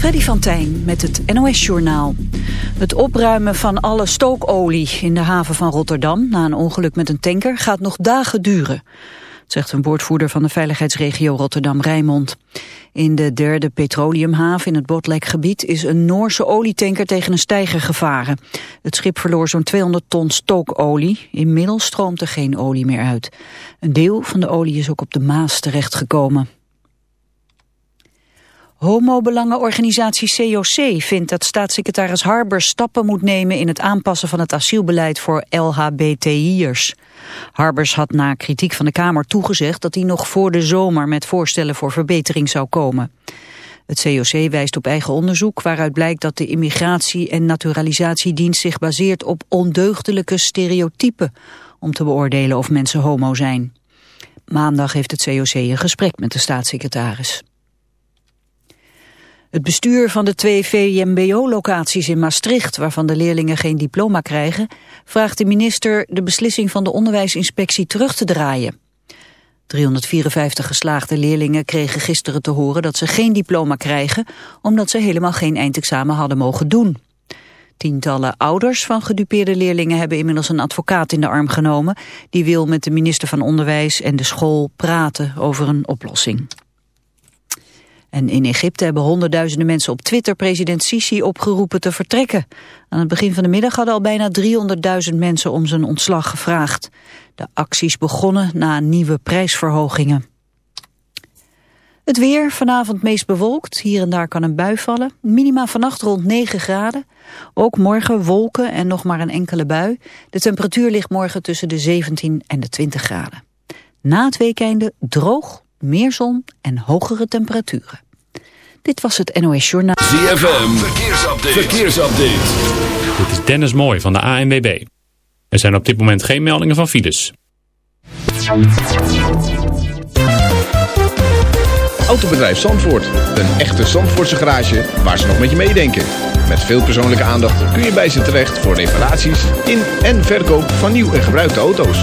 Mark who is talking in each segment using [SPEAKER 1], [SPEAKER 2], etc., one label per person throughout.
[SPEAKER 1] Freddy van Tijn met het NOS-journaal. Het opruimen van alle stookolie in de haven van Rotterdam... na een ongeluk met een tanker gaat nog dagen duren. zegt een woordvoerder van de veiligheidsregio Rotterdam-Rijnmond. In de derde petroleumhaven in het Botlekgebied... is een Noorse olietanker tegen een steiger gevaren. Het schip verloor zo'n 200 ton stookolie. Inmiddels stroomt er geen olie meer uit. Een deel van de olie is ook op de Maas terechtgekomen. Homobelangenorganisatie COC vindt dat staatssecretaris Harbers stappen moet nemen in het aanpassen van het asielbeleid voor LHBTI'ers. Harbers had na kritiek van de Kamer toegezegd dat hij nog voor de zomer met voorstellen voor verbetering zou komen. Het COC wijst op eigen onderzoek waaruit blijkt dat de immigratie- en naturalisatiedienst zich baseert op ondeugdelijke stereotypen om te beoordelen of mensen homo zijn. Maandag heeft het COC een gesprek met de staatssecretaris. Het bestuur van de twee VMBO-locaties in Maastricht, waarvan de leerlingen geen diploma krijgen, vraagt de minister de beslissing van de onderwijsinspectie terug te draaien. 354 geslaagde leerlingen kregen gisteren te horen dat ze geen diploma krijgen, omdat ze helemaal geen eindexamen hadden mogen doen. Tientallen ouders van gedupeerde leerlingen hebben inmiddels een advocaat in de arm genomen. Die wil met de minister van Onderwijs en de school praten over een oplossing. En in Egypte hebben honderdduizenden mensen op Twitter president Sisi opgeroepen te vertrekken. Aan het begin van de middag hadden al bijna 300.000 mensen om zijn ontslag gevraagd. De acties begonnen na nieuwe prijsverhogingen. Het weer, vanavond meest bewolkt. Hier en daar kan een bui vallen. Minima vannacht rond 9 graden. Ook morgen wolken en nog maar een enkele bui. De temperatuur ligt morgen tussen de 17 en de 20 graden. Na het weekende droog, meer zon en hogere temperaturen. Dit was het NOS Journaal.
[SPEAKER 2] ZFM, verkeersupdate. verkeersupdate.
[SPEAKER 3] Dit is Dennis Mooi van de ANWB. Er zijn op dit moment geen meldingen van files.
[SPEAKER 4] Autobedrijf Zandvoort. Een echte Zandvoortse garage waar ze nog met je meedenken. Met veel persoonlijke aandacht kun je bij ze terecht voor reparaties in en verkoop van nieuw en gebruikte auto's.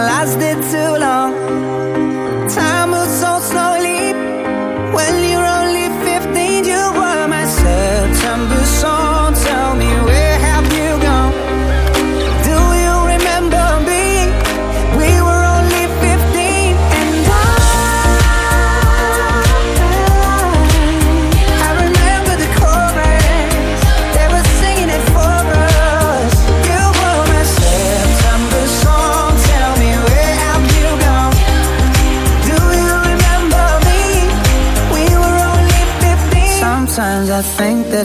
[SPEAKER 5] lasted too.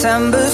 [SPEAKER 5] September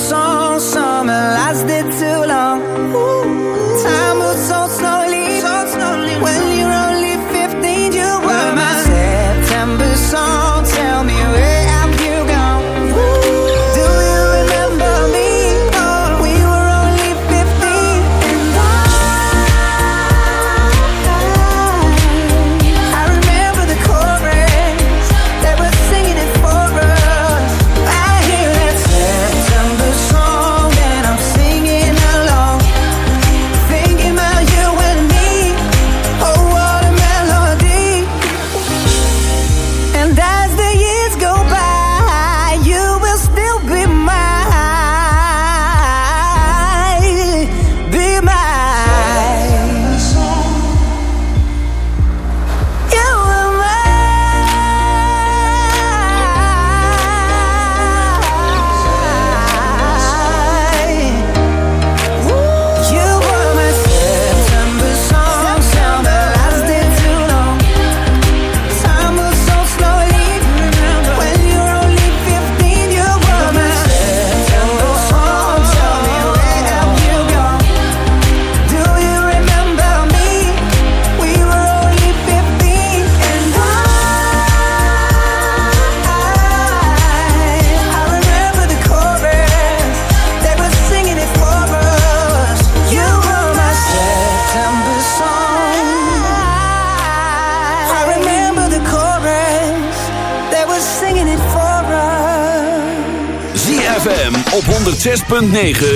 [SPEAKER 5] .9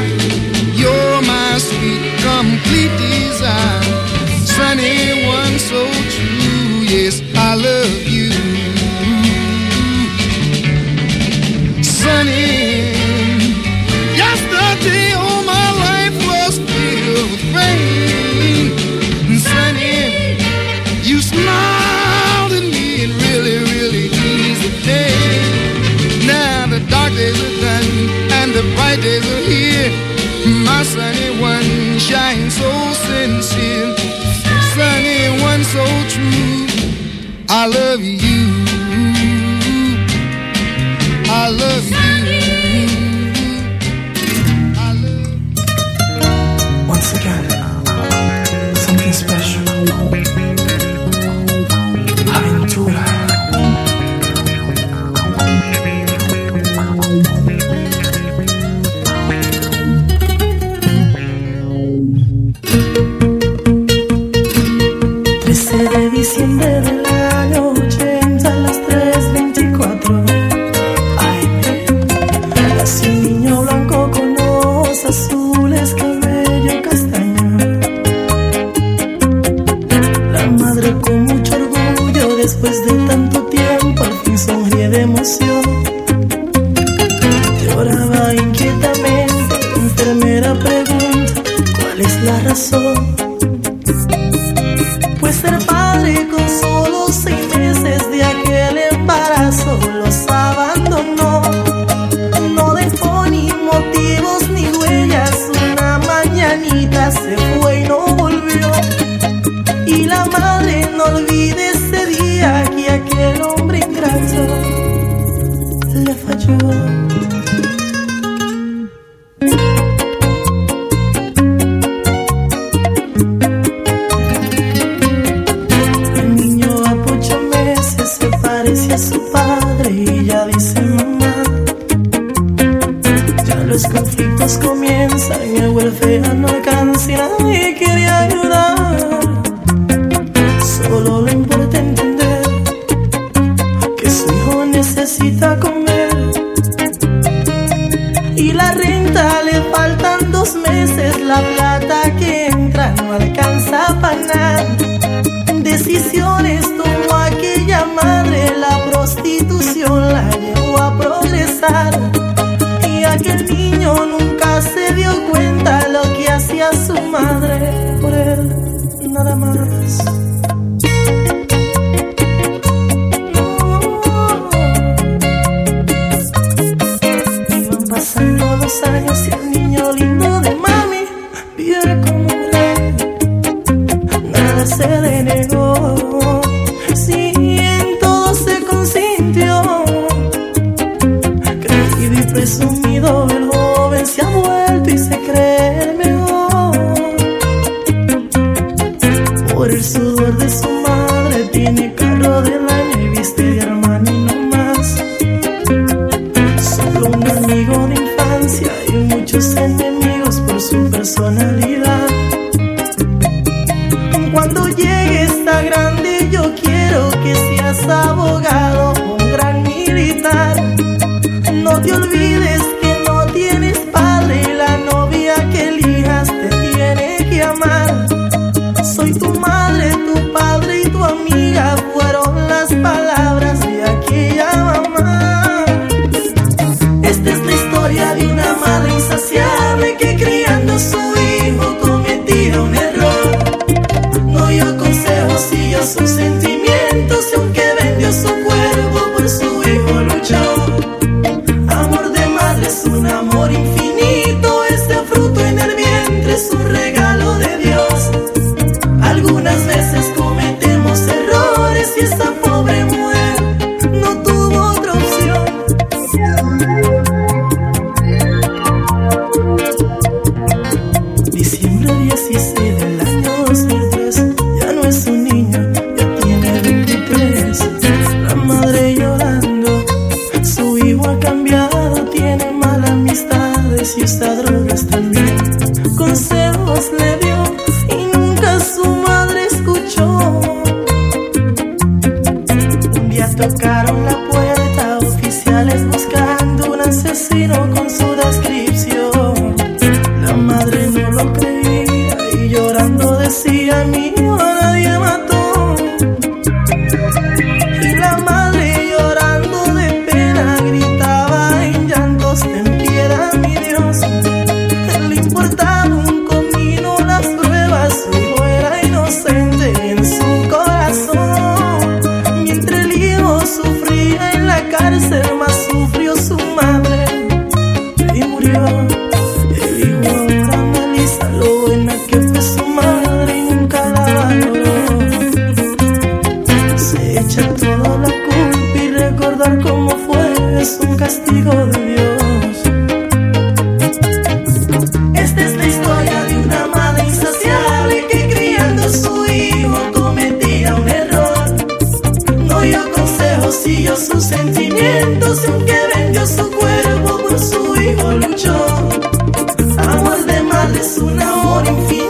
[SPEAKER 6] See respirar.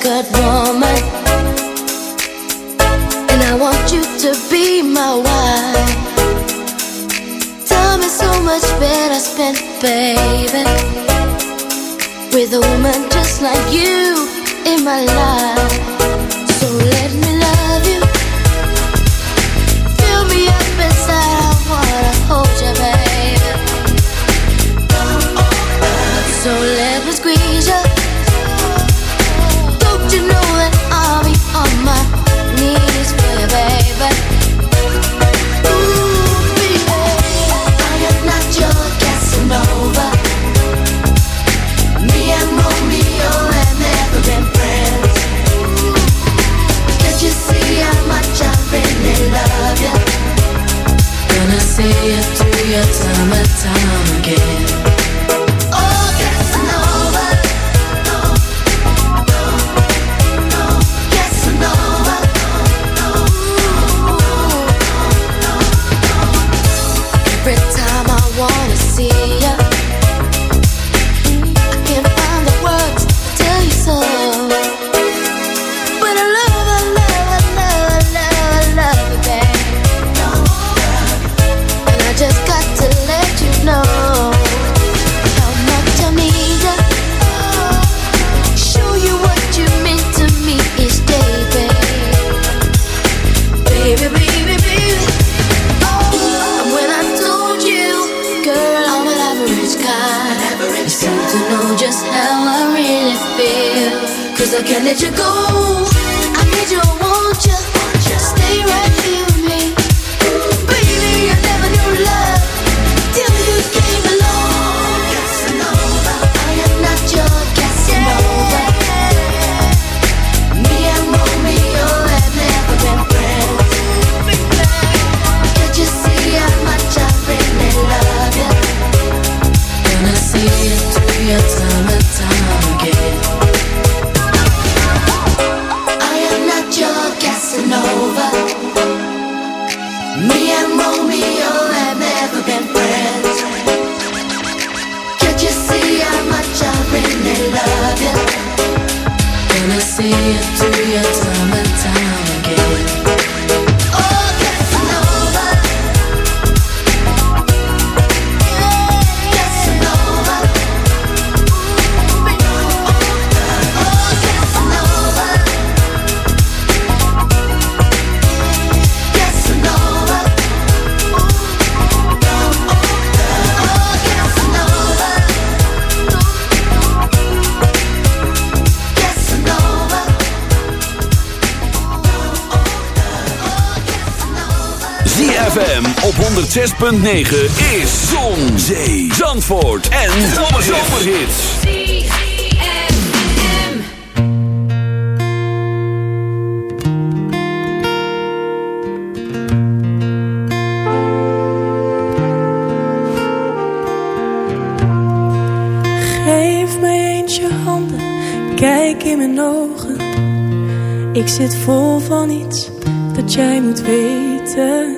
[SPEAKER 7] Good woman. time again.
[SPEAKER 2] 106.9 is Zon, Zee, Zandvoort en Zomerhits.
[SPEAKER 6] Geef mij eens je handen, kijk in mijn ogen. Ik zit vol van iets dat jij moet weten.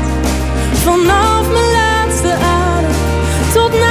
[SPEAKER 6] Vanaf mijn laatste adem tot na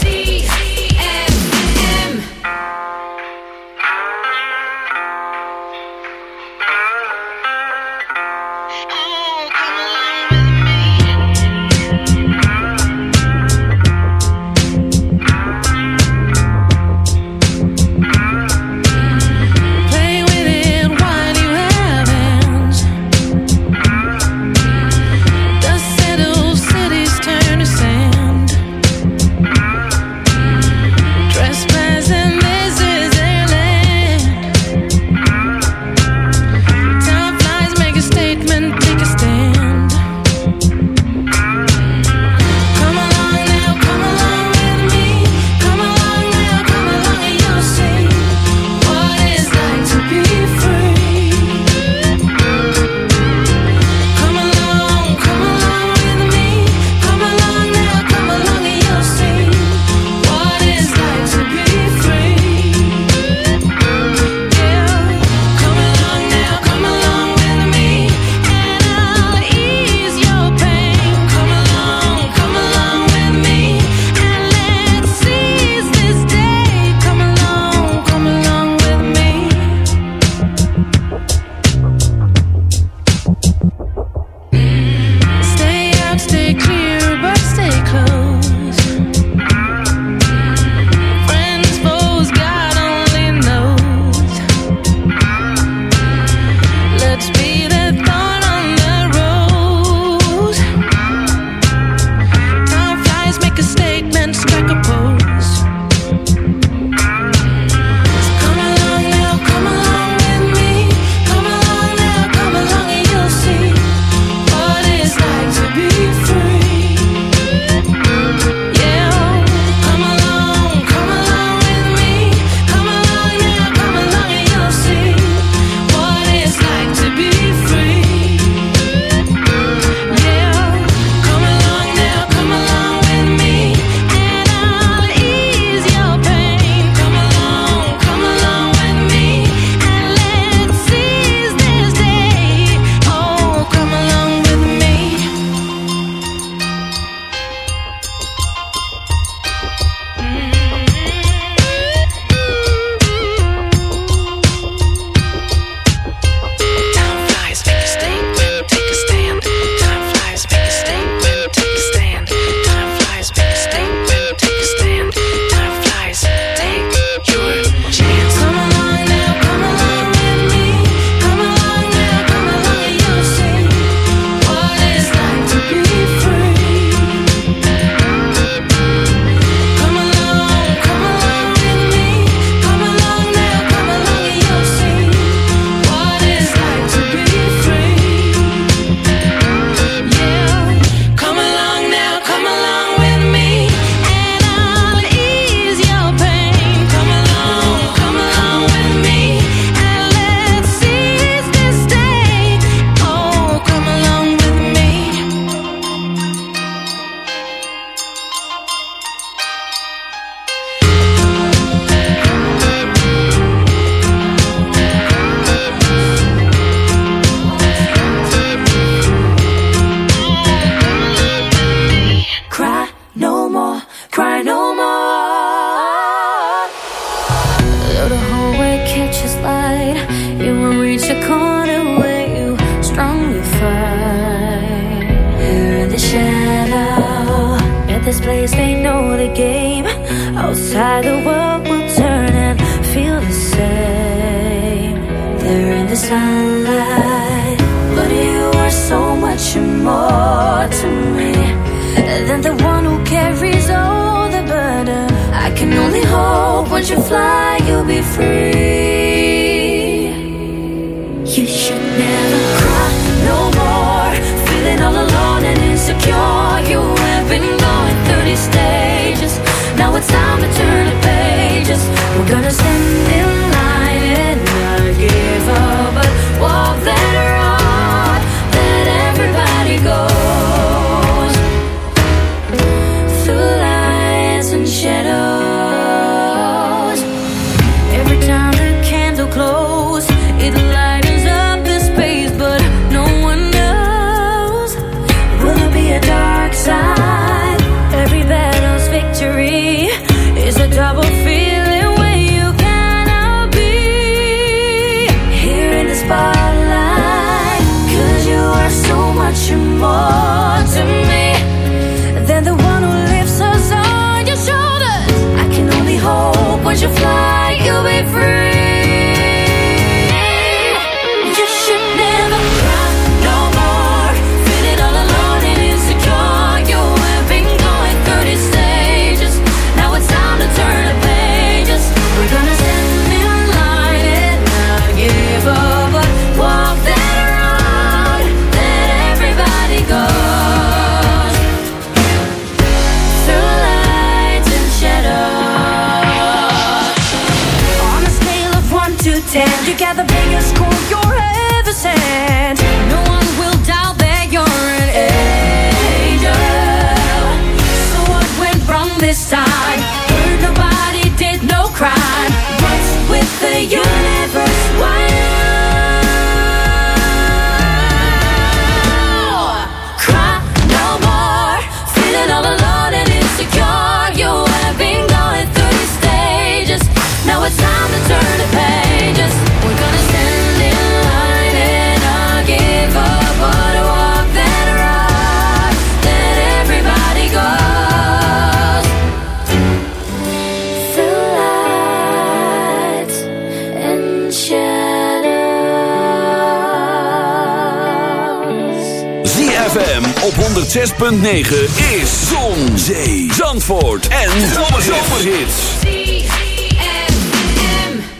[SPEAKER 2] 106.9 is Zon, Zee, Zandvoort en Zomerhits.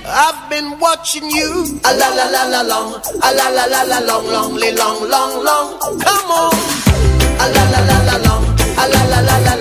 [SPEAKER 8] I've been watching you. A la la la la long. A la la la la long, long, long, long, long. Come on. A la la la la long. A la la la la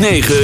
[SPEAKER 9] 9.